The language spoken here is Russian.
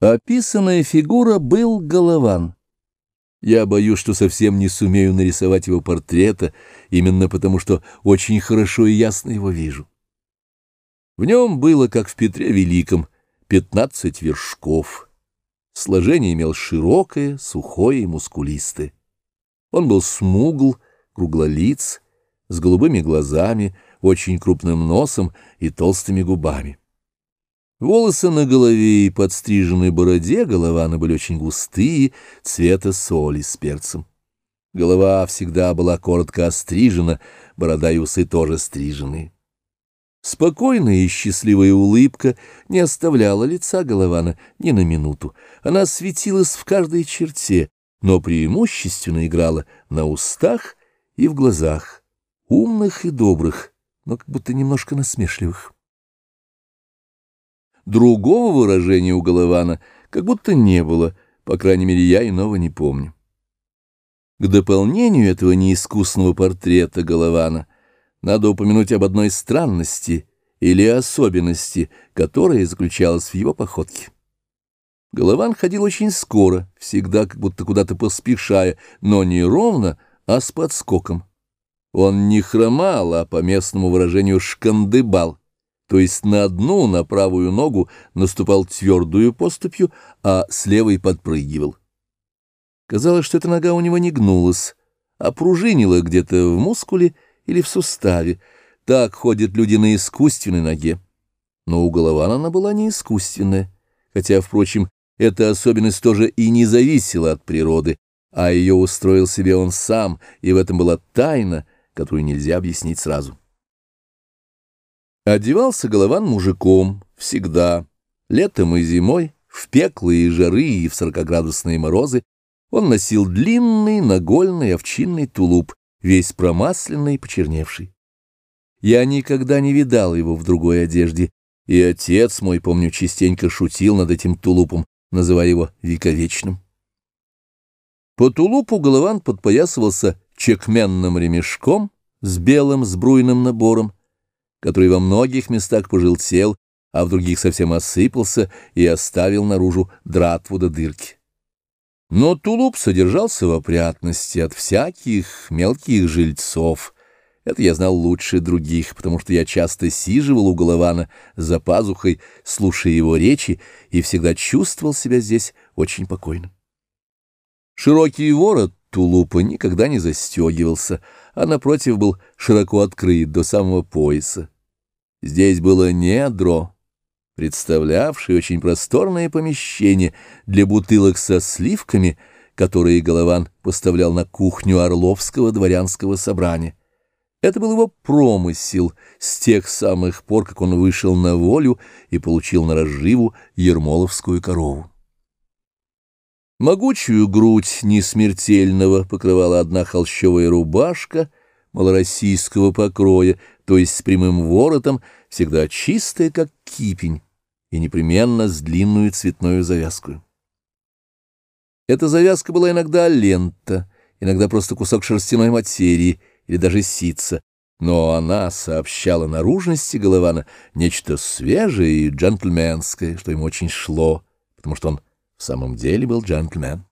Описанная фигура был Голован. Я боюсь, что совсем не сумею нарисовать его портрета, именно потому что очень хорошо и ясно его вижу. В нем было, как в Петре Великом, пятнадцать вершков. Сложение имел широкое, сухое и мускулистое. Он был смугл, круглолиц, с голубыми глазами, очень крупным носом и толстыми губами. Волосы на голове и подстриженной бороде Голована были очень густые, цвета соли с перцем. Голова всегда была коротко острижена, борода и усы тоже стрижены. Спокойная и счастливая улыбка не оставляла лица Голована ни на минуту. Она светилась в каждой черте, но преимущественно играла на устах и в глазах, умных и добрых, но как будто немножко насмешливых. Другого выражения у Голована как будто не было, по крайней мере, я иного не помню. К дополнению этого неискусного портрета Голована надо упомянуть об одной странности или особенности, которая заключалась в его походке. Голован ходил очень скоро, всегда как будто куда-то поспешая, но не ровно, а с подскоком. Он не хромал, а по местному выражению шкандыбал то есть на одну, на правую ногу наступал твердую поступью, а с левой подпрыгивал. Казалось, что эта нога у него не гнулась, а пружинила где-то в мускуле или в суставе. Так ходят люди на искусственной ноге. Но у Голована она была не искусственная, хотя, впрочем, эта особенность тоже и не зависела от природы, а ее устроил себе он сам, и в этом была тайна, которую нельзя объяснить сразу. Одевался Голован мужиком, всегда, летом и зимой, в пеклые жары и в сорокоградусные морозы, он носил длинный нагольный овчинный тулуп, весь промасленный и почерневший. Я никогда не видал его в другой одежде, и отец мой, помню, частенько шутил над этим тулупом, называя его вековечным. По тулупу Голован подпоясывался чекменным ремешком с белым сбруйным набором, который во многих местах пожелтел, а в других совсем осыпался и оставил наружу дратву до дырки. Но тулуп содержался в опрятности от всяких мелких жильцов. Это я знал лучше других, потому что я часто сиживал у Голована за пазухой, слушая его речи, и всегда чувствовал себя здесь очень покойно. Широкий ворот тулупа никогда не застегивался, а напротив был широко открыт до самого пояса. Здесь было недро, представлявшее очень просторное помещение для бутылок со сливками, которые Голован поставлял на кухню Орловского дворянского собрания. Это был его промысел с тех самых пор, как он вышел на волю и получил на разживу ермоловскую корову. Могучую грудь несмертельного покрывала одна холщовая рубашка малороссийского покроя, то есть с прямым воротом, всегда чистая, как кипень, и непременно с длинную цветную завязку. Эта завязка была иногда лента, иногда просто кусок шерстяной материи или даже ситца, но она сообщала наружности Голована нечто свежее и джентльменское, что ему очень шло, потому что он в самом деле был джентльмен.